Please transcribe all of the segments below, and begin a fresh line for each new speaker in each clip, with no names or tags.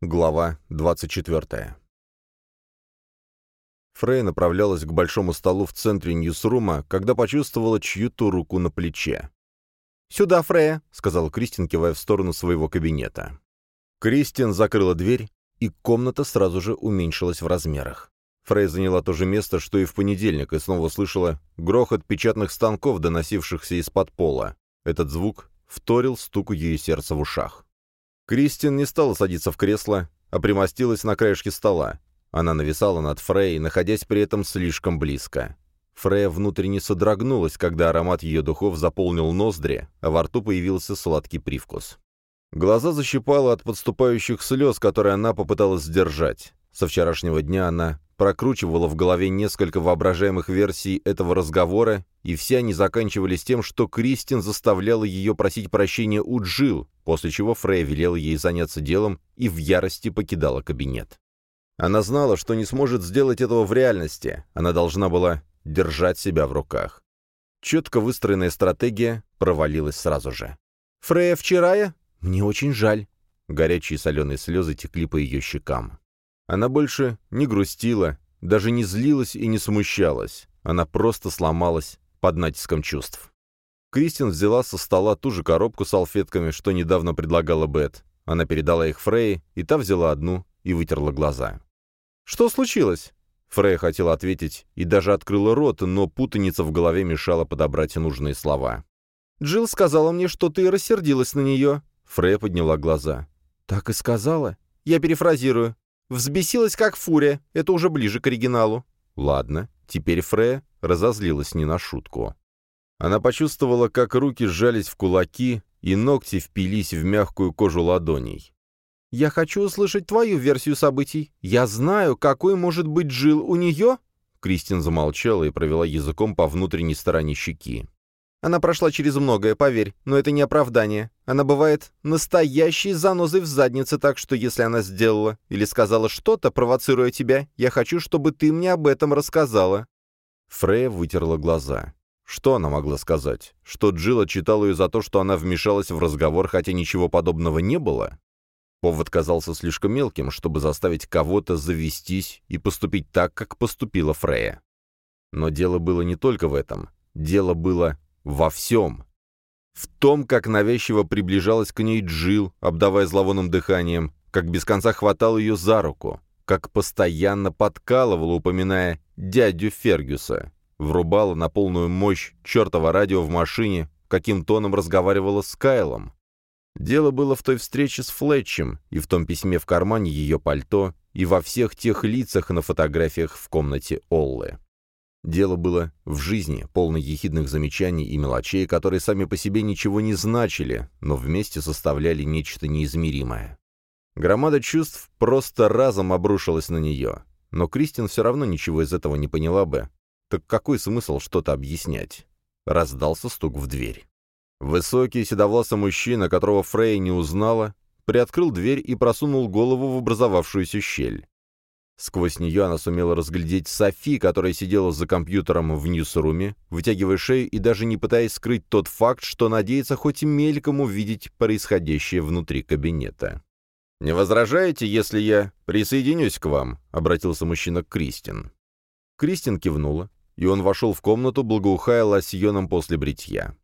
Глава 24. Фрей направлялась к большому столу в центре Ньюсрума, когда почувствовала чью-то руку на плече.
«Сюда, Фрея», —
сказал Кристин, кивая в сторону своего кабинета. Кристин закрыла дверь, и комната сразу же уменьшилась в размерах. Фрей заняла то же место, что и в понедельник, и снова слышала грохот печатных станков, доносившихся из-под пола. Этот звук вторил стуку ее сердца в ушах. Кристин не стала садиться в кресло, а примостилась на краешке стола. Она нависала над Фрей, находясь при этом слишком близко. Фрея внутренне содрогнулась, когда аромат ее духов заполнил ноздри, а во рту появился сладкий привкус. Глаза защипала от подступающих слез, которые она попыталась сдержать. Со вчерашнего дня она прокручивала в голове несколько воображаемых версий этого разговора, и все они заканчивались тем, что Кристин заставляла ее просить прощения у Джил, после чего Фрей велела ей заняться делом и в ярости покидала кабинет. Она знала, что не сможет сделать этого в реальности, она должна была держать себя в руках. Четко выстроенная стратегия провалилась сразу же.
«Фрея вчера я?
Мне очень жаль». Горячие соленые слезы текли по ее щекам. Она больше не грустила, даже не злилась и не смущалась. Она просто сломалась под натиском чувств. Кристин взяла со стола ту же коробку с салфетками, что недавно предлагала Бет. Она передала их Фрей, и та взяла одну и вытерла глаза.
«Что случилось?»
Фрей хотела ответить и даже открыла рот, но путаница в голове мешала подобрать нужные слова.
«Джилл сказала мне, что ты рассердилась на нее».
Фрей подняла глаза.
«Так и сказала?» «Я перефразирую. Взбесилась как фурия, это уже ближе к оригиналу.
Ладно, теперь Фрея разозлилась не на шутку. Она почувствовала, как руки сжались в кулаки, и ногти впились в мягкую кожу ладоней.
«Я хочу услышать твою версию событий. Я знаю, какой может быть Джил у нее...»
Кристин замолчала и провела языком по внутренней стороне щеки.
Она прошла через многое, поверь, но это не оправдание. Она бывает настоящей занозой в заднице, так что если она сделала или сказала что-то, провоцируя тебя, я хочу, чтобы ты мне об этом рассказала».
Фрея вытерла глаза. Что она могла сказать? Что Джилл отчитал ее за то, что она вмешалась в разговор, хотя ничего подобного не было? Повод казался слишком мелким, чтобы заставить кого-то завестись и поступить так, как поступила Фрея. Но дело было не только в этом. Дело было во всем. В том, как навязчиво приближалась к ней Джил, обдавая зловонным дыханием, как без конца хватал ее за руку, как постоянно подкалывала, упоминая дядю Фергюса, врубала на полную мощь чертова радио в машине, каким тоном разговаривала с Кайлом. Дело было в той встрече с Флетчем, и в том письме в кармане ее пальто, и во всех тех лицах на фотографиях в комнате Оллы. Дело было в жизни, полной ехидных замечаний и мелочей, которые сами по себе ничего не значили, но вместе составляли нечто неизмеримое. Громада чувств просто разом обрушилась на нее, но Кристин все равно ничего из этого не поняла бы. Так какой смысл что-то объяснять? Раздался стук в дверь. Высокий седовласый мужчина, которого Фрей не узнала, приоткрыл дверь и просунул голову в образовавшуюся щель. Сквозь нее она сумела разглядеть Софи, которая сидела за компьютером в ньюсруме, вытягивая шею и даже не пытаясь скрыть тот факт, что надеется хоть мельком увидеть происходящее внутри кабинета. «Не возражаете, если я присоединюсь к вам?» — обратился мужчина к Кристин. Кристин кивнула, и он вошел в комнату, благоухая лосьоном после бритья.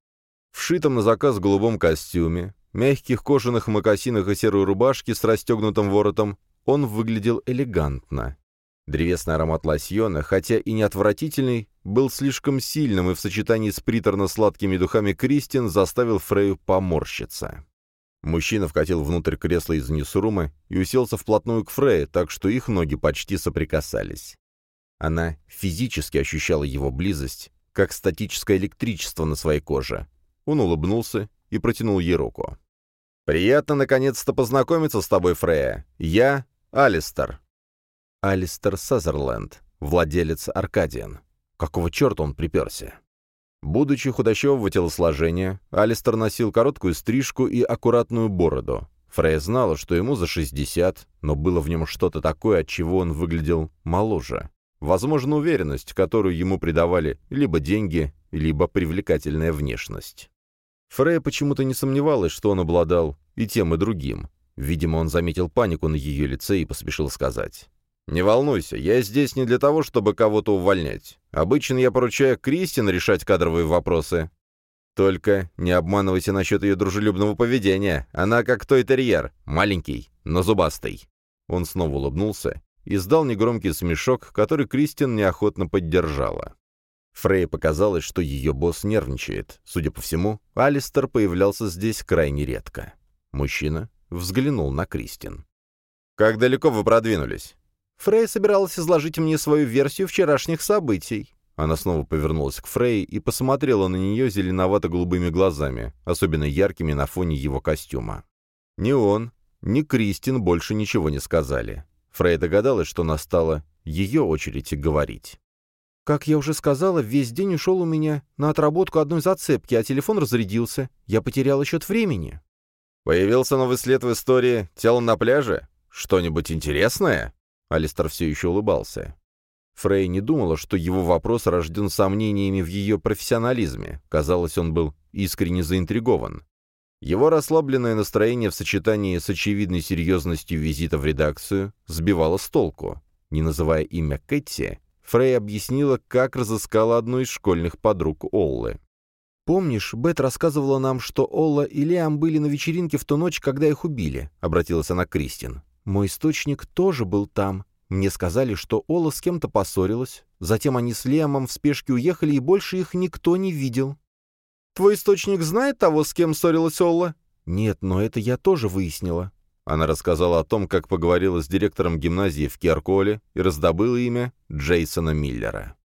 В шитом на заказ голубом костюме, мягких кожаных мокасинах и серой рубашке с расстегнутым воротом он выглядел элегантно. Древесный аромат лосьона, хотя и не отвратительный, был слишком сильным и в сочетании с приторно-сладкими духами Кристин заставил Фрею поморщиться. Мужчина вкатил внутрь кресла из ньюсрума и уселся вплотную к Фрейе, так что их ноги почти соприкасались. Она физически ощущала его близость, как статическое электричество на своей коже. Он улыбнулся и протянул ей руку. «Приятно наконец-то познакомиться с тобой, Фрея. Я Алистер. Алистер Сазерленд, владелец Аркадиан. Какого черта он приперся? Будучи худощевого телосложения, Алистер носил короткую стрижку и аккуратную бороду. Фрей знала, что ему за 60, но было в нем что-то такое, от чего он выглядел моложе. Возможно, уверенность, которую ему придавали либо деньги, либо привлекательная внешность. Фрея почему-то не сомневалась, что он обладал и тем, и другим. Видимо, он заметил панику на ее лице и поспешил сказать. «Не волнуйся, я здесь не для того, чтобы кого-то увольнять. Обычно я поручаю Кристин решать кадровые вопросы. Только не обманывайся насчет ее дружелюбного поведения. Она как той терьер, маленький, но зубастый». Он снова улыбнулся и издал негромкий смешок, который Кристин неохотно поддержала. Фрей показалось, что ее босс нервничает. Судя по всему, Алистер появлялся здесь крайне редко. Мужчина взглянул на Кристин. «Как далеко вы продвинулись?»
Фрей собиралась изложить мне свою версию вчерашних событий.
Она снова повернулась к Фрей и посмотрела на нее зеленовато-голубыми глазами, особенно яркими на фоне его костюма. Ни он, ни Кристин больше ничего не сказали. Фрей догадалась, что настала ее очередь говорить.
«Как я уже сказала, весь день ушел у меня на отработку одной зацепки, а телефон разрядился. Я потеряла счет времени».
«Появился новый след в истории «Тело на пляже»? Что-нибудь интересное?» Алистер все еще улыбался. Фрей не думала, что его вопрос рожден сомнениями в ее профессионализме. Казалось, он был искренне заинтригован. Его расслабленное настроение в сочетании с очевидной серьезностью визита в редакцию сбивало с толку. Не называя имя Кэти, Фрей объяснила, как разыскала одну из школьных подруг Оллы.
«Помнишь, Бет рассказывала нам, что Олла и Лиам были на вечеринке в ту ночь, когда их убили?» — обратилась она к Кристин. «Мой источник тоже был там. Мне сказали, что Ола с кем-то поссорилась. Затем они с Лиамом в спешке уехали, и больше их никто не видел».
«Твой источник знает того, с кем ссорилась Олла?»
«Нет, но это я тоже выяснила».
Она рассказала о том, как поговорила с директором гимназии в Керколе и раздобыла имя Джейсона Миллера.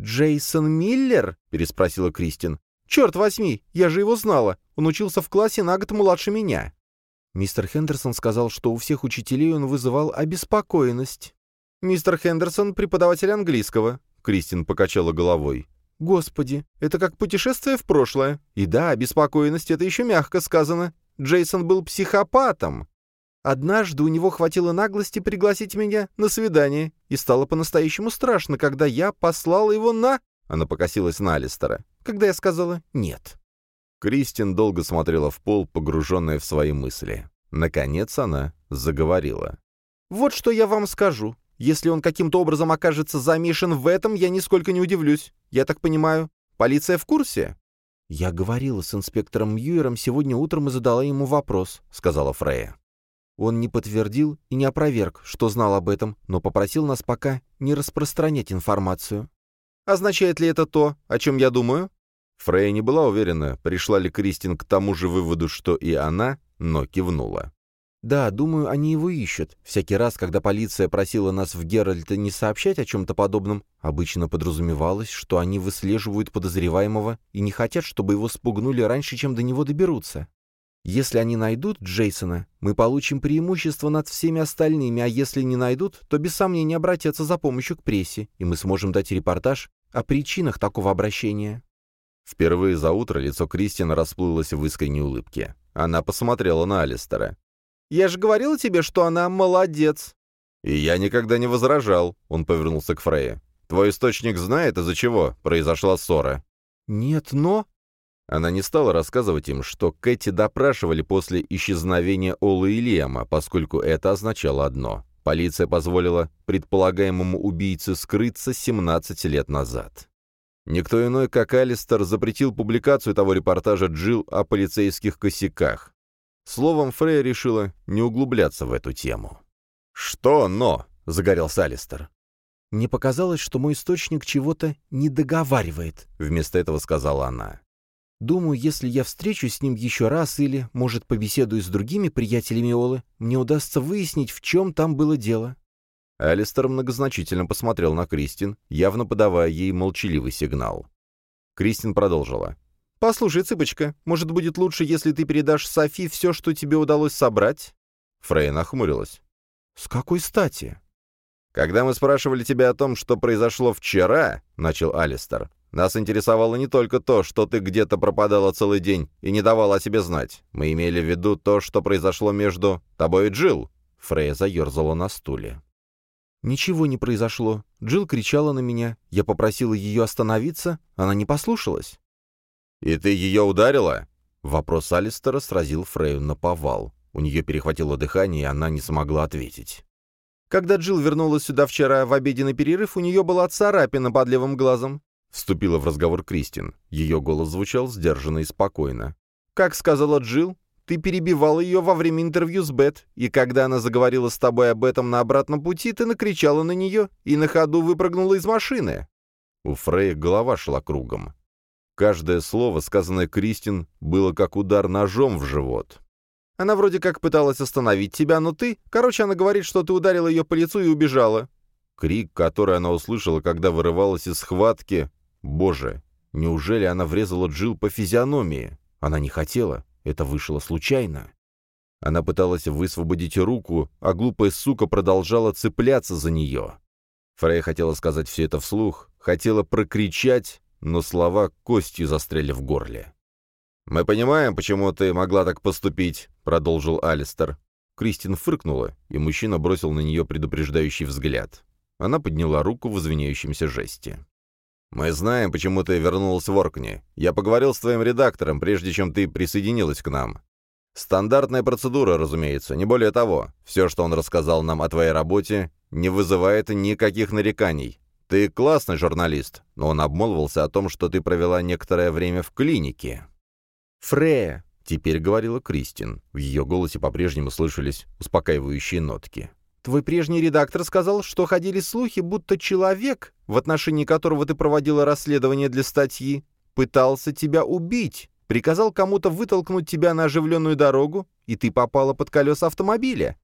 «Джейсон Миллер?» — переспросила Кристин. «Черт возьми, я же его знала. Он учился в классе на год младше меня».
Мистер Хендерсон сказал, что у всех учителей он вызывал обеспокоенность.
«Мистер Хендерсон — преподаватель английского», — Кристин покачала головой.
«Господи, это как путешествие в прошлое.
И да, обеспокоенность — это еще мягко сказано. Джейсон был психопатом. Однажды у него хватило наглости пригласить меня на свидание, и стало по-настоящему страшно, когда я послала его на...» Она покосилась на Алистера. «Когда я сказала «нет».
Кристин долго смотрела в пол, погруженная в свои мысли. Наконец она заговорила.
«Вот что я вам скажу. Если он каким-то образом окажется замешан в этом, я нисколько не удивлюсь. Я так понимаю, полиция в курсе?»
«Я говорила с инспектором Мьюером сегодня утром и задала ему вопрос», — сказала Фрея. Он не подтвердил и не опроверг, что знал об этом, но попросил нас пока не распространять информацию.
«Означает ли это то, о чем я думаю?»
Фрейя не была уверена, пришла ли Кристин к тому же выводу, что и она, но кивнула.
«Да, думаю, они его ищут. Всякий раз, когда полиция просила нас в Геральте не сообщать о чем-то подобном, обычно подразумевалось, что они выслеживают подозреваемого и не хотят, чтобы его спугнули раньше, чем до него доберутся. Если они найдут Джейсона, мы получим преимущество над всеми остальными, а если не найдут, то без сомнения обратятся за помощью к прессе, и мы сможем дать репортаж о причинах такого обращения».
Впервые за утро лицо Кристина расплылось в искренней улыбке. Она посмотрела на Алистера.
«Я же говорила тебе, что она молодец!»
«И я никогда не возражал», — он повернулся к Фрейе. «Твой источник знает, из-за чего произошла ссора?»
«Нет, но...»
Она не стала рассказывать им, что Кэти допрашивали после исчезновения Олы и Лиама, поскольку это означало одно. Полиция позволила предполагаемому убийце скрыться 17 лет назад. Никто иной, как Алистер, запретил публикацию того репортажа Джил о полицейских косяках. Словом, Фрей решила не углубляться в эту тему. «Что «но»?» — загорелся Алистер.
«Мне показалось, что мой источник чего-то не договаривает», — вместо этого сказала она. Думаю, если я встречусь с ним еще раз или, может, побеседую с другими приятелями Олы, мне удастся выяснить, в чем там было дело».
Алистер многозначительно посмотрел на Кристин, явно подавая ей молчаливый сигнал. Кристин продолжила.
«Послушай, цыпочка, может, будет лучше, если ты передашь Софи все, что тебе удалось собрать?»
Фрей нахмурилась.
«С какой стати?»
«Когда мы спрашивали тебя о том, что произошло вчера», — начал Алистер, нас интересовало не только то, что ты где-то пропадала целый день и не давала о себе знать. Мы имели в виду то, что произошло между тобой и Джилл». Фрея заерзала на стуле.
«Ничего не произошло. Джилл кричала на меня. Я попросила ее остановиться. Она не послушалась».
«И ты ее ударила?» Вопрос Алистера сразил Фрею на повал. У нее перехватило дыхание, и она не смогла ответить.
Когда Джилл вернулась сюда вчера в обеденный перерыв, у нее была царапина под левым глазом.
Вступила в разговор Кристин. Ее голос звучал сдержанно и спокойно.
«Как сказала Джилл, ты перебивал ее во время интервью с Бет, и когда она заговорила с тобой об этом на обратном пути, ты накричала на нее и на ходу выпрыгнула из машины».
У Фрея голова шла кругом. Каждое слово, сказанное Кристин, было как удар ножом в живот.
Она вроде как пыталась остановить тебя, но ты... Короче, она говорит, что ты ударила ее по лицу и убежала».
Крик, который она услышала, когда вырывалась из схватки... Боже, неужели она врезала Джил по физиономии? Она не хотела, это вышло случайно. Она пыталась высвободить руку, а глупая сука продолжала цепляться за нее. Фрей хотела сказать все это вслух, хотела прокричать, но слова костью застряли в горле. «Мы понимаем, почему ты могла так поступить», — продолжил Алистер. Кристин фыркнула, и мужчина бросил на нее предупреждающий взгляд. Она подняла руку в извиняющемся жесте. «Мы знаем, почему ты вернулась в Оркни. Я поговорил с твоим редактором, прежде чем ты присоединилась к нам. Стандартная процедура, разумеется, не более того. Все, что он рассказал нам о твоей работе, не вызывает никаких нареканий. Ты классный журналист, но он обмолвался о том, что ты провела некоторое время в клинике».
«Фрея», —
теперь говорила Кристин. В ее голосе по-прежнему слышались успокаивающие нотки.
«Твой прежний редактор сказал, что ходили слухи, будто человек, в отношении которого ты проводила расследование для статьи, пытался тебя убить, приказал кому-то вытолкнуть тебя на оживленную дорогу, и ты попала под колеса автомобиля.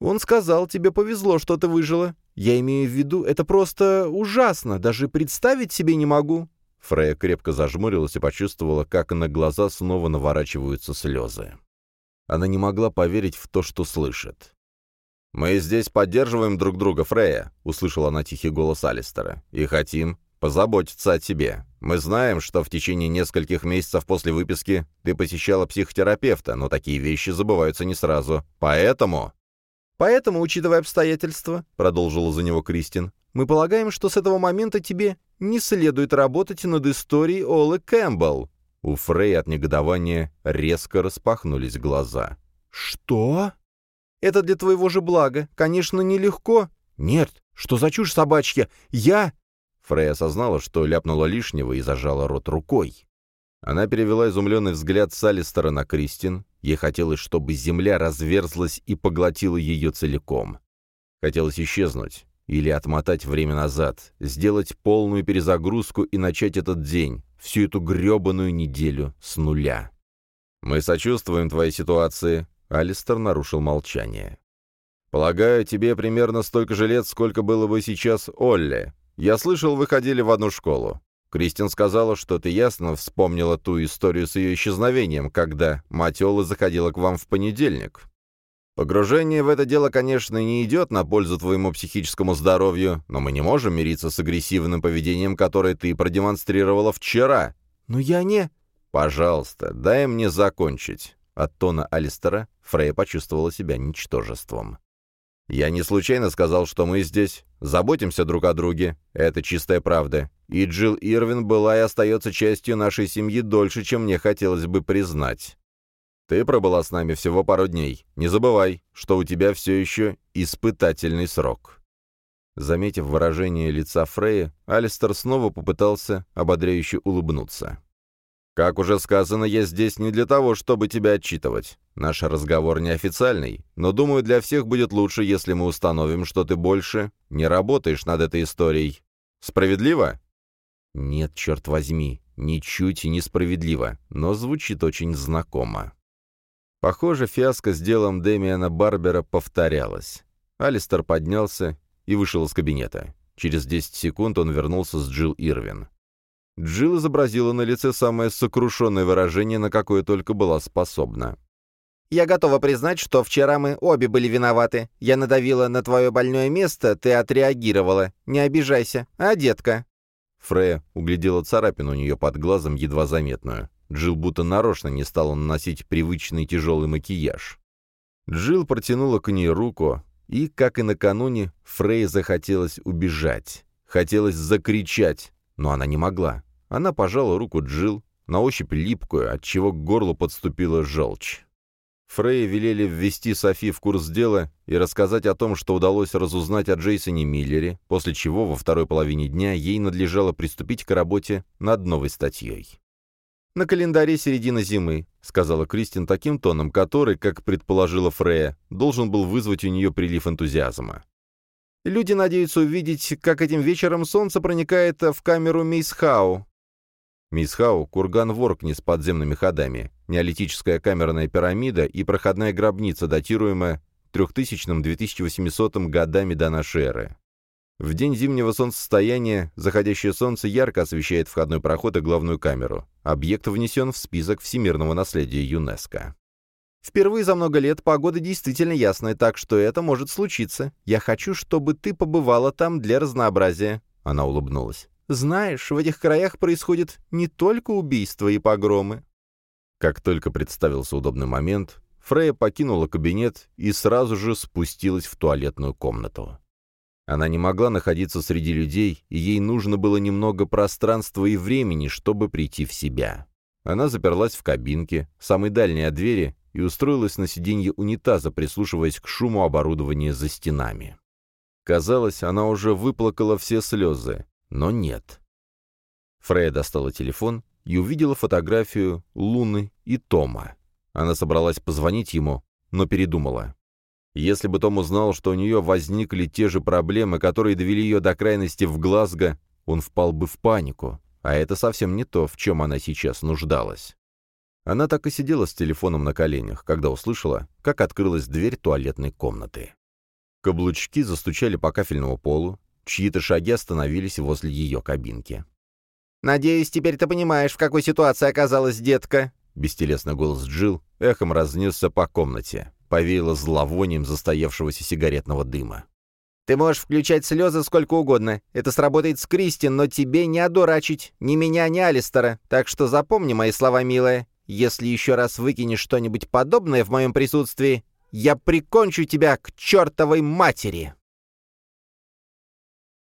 Он сказал, тебе повезло, что ты выжила. Я имею в виду, это просто ужасно, даже представить себе не могу.
Фрея крепко зажмурилась и почувствовала, как на глаза снова наворачиваются слезы. Она не могла поверить в то, что слышит. «Мы здесь поддерживаем друг друга, Фрея», — услышала она тихий голос Алистера, — «и хотим позаботиться о тебе. Мы знаем, что в течение нескольких месяцев после выписки ты посещала психотерапевта, но такие вещи забываются не сразу. Поэтому...»
«Поэтому, учитывая обстоятельства», — продолжила за него Кристин, «мы полагаем, что с этого момента тебе не следует работать над историей Олы Кэмпбелл».
У Фрей от негодования резко распахнулись глаза.
«Что?» «Это для твоего же блага. Конечно, нелегко». «Нет, что за чушь собачья? Я...»
Фрей осознала, что ляпнула лишнего и зажала рот рукой. Она перевела изумленный взгляд с Алистера на Кристин. Ей хотелось, чтобы земля разверзлась и поглотила ее целиком. Хотелось исчезнуть, или отмотать время назад, сделать полную перезагрузку и начать этот день, всю эту гребаную неделю с нуля. «Мы сочувствуем твоей ситуации», — Алистер нарушил молчание. «Полагаю, тебе примерно столько же лет, сколько было бы сейчас Олле. Я слышал, вы ходили в одну школу. Кристин сказала, что ты ясно вспомнила ту историю с ее исчезновением, когда мать Олы заходила к вам в понедельник. Погружение в это дело, конечно, не идет на пользу твоему психическому здоровью, но мы не можем мириться с агрессивным поведением, которое ты продемонстрировала вчера.
Но я не...
Пожалуйста, дай мне закончить. От тона Алистера Фрейя почувствовала себя ничтожеством. Я не случайно сказал, что мы здесь заботимся друг о друге. Это чистая правда. И Джилл Ирвин была и остается частью нашей семьи дольше, чем мне хотелось бы признать. Ты пробыла с нами всего пару дней. Не забывай, что у тебя все еще испытательный срок». Заметив выражение лица Фрея, Алистер снова попытался ободряюще улыбнуться. «Как уже сказано, я здесь не для того, чтобы тебя отчитывать. Наш разговор неофициальный, но, думаю, для всех будет лучше, если мы установим, что ты больше не работаешь над этой историей. Справедливо?» «Нет, черт возьми, ничуть и несправедливо, но звучит очень знакомо». Похоже, фиаско с делом Дэмиана Барбера повторялось. Алистер поднялся и вышел из кабинета. Через 10 секунд он вернулся с Джилл Ирвин. Джилл изобразила на лице самое сокрушенное выражение, на какое только была способна.
«Я готова признать, что вчера мы обе были виноваты. Я надавила на твое больное место, ты отреагировала. Не обижайся. А, детка?»
Фрея углядела царапину у нее под глазом, едва заметную. Джилл будто нарочно не стала наносить привычный тяжелый макияж. Джилл протянула к ней руку, и, как и накануне, Фрей захотелось убежать. Хотелось закричать, но она не могла. Она пожала руку Джилл, на ощупь липкую, отчего к горлу подступила желчь. Фрей велели ввести Софи в курс дела и рассказать о том, что удалось разузнать о Джейсоне Миллере, после чего во второй половине дня ей надлежало приступить к работе над новой статьей.
«На календаре середина зимы», — сказала Кристин таким тоном, который, как предположила Фрея, должен был вызвать у нее прилив энтузиазма. «Люди надеются увидеть, как этим вечером солнце проникает в камеру Мисс Хау,
Мисхау — курган Воркни с подземными ходами, неолитическая камерная пирамида и проходная гробница, датируемая 3000-2800 годами до нашей эры. В день зимнего солнцестояния заходящее солнце ярко освещает входной проход и главную камеру. Объект внесен в список всемирного наследия ЮНЕСКО.
«Впервые за много лет погода действительно ясная, так что это может случиться. Я хочу, чтобы ты побывала там для разнообразия», — она улыбнулась. Знаешь, в этих краях происходят не только убийства и погромы».
Как только представился удобный момент, Фрея покинула кабинет и сразу же спустилась в туалетную комнату. Она не могла находиться среди людей, и ей нужно было немного пространства и времени, чтобы прийти в себя. Она заперлась в кабинке, самой дальней от двери, и устроилась на сиденье унитаза, прислушиваясь к шуму оборудования за стенами. Казалось, она уже выплакала все слезы, но нет. Фрея достала телефон и увидела фотографию Луны и Тома. Она собралась позвонить ему, но передумала. Если бы Том узнал, что у нее возникли те же проблемы, которые довели ее до крайности в Глазго, он впал бы в панику, а это совсем не то, в чем она сейчас нуждалась. Она так и сидела с телефоном на коленях, когда услышала, как открылась дверь туалетной комнаты. Каблучки застучали по кафельному полу, Чьи-то шаги остановились возле ее кабинки.
«Надеюсь, теперь ты понимаешь, в какой ситуации оказалась детка?»
Бестелесный голос Джил эхом разнесся по комнате, повеяло зловонием застоявшегося сигаретного дыма.
«Ты можешь включать слезы сколько угодно. Это сработает с Кристин, но тебе не одурачить ни меня, ни Алистера. Так что запомни мои слова, милая. Если еще раз выкинешь что-нибудь подобное в моем присутствии, я прикончу тебя к чертовой матери!»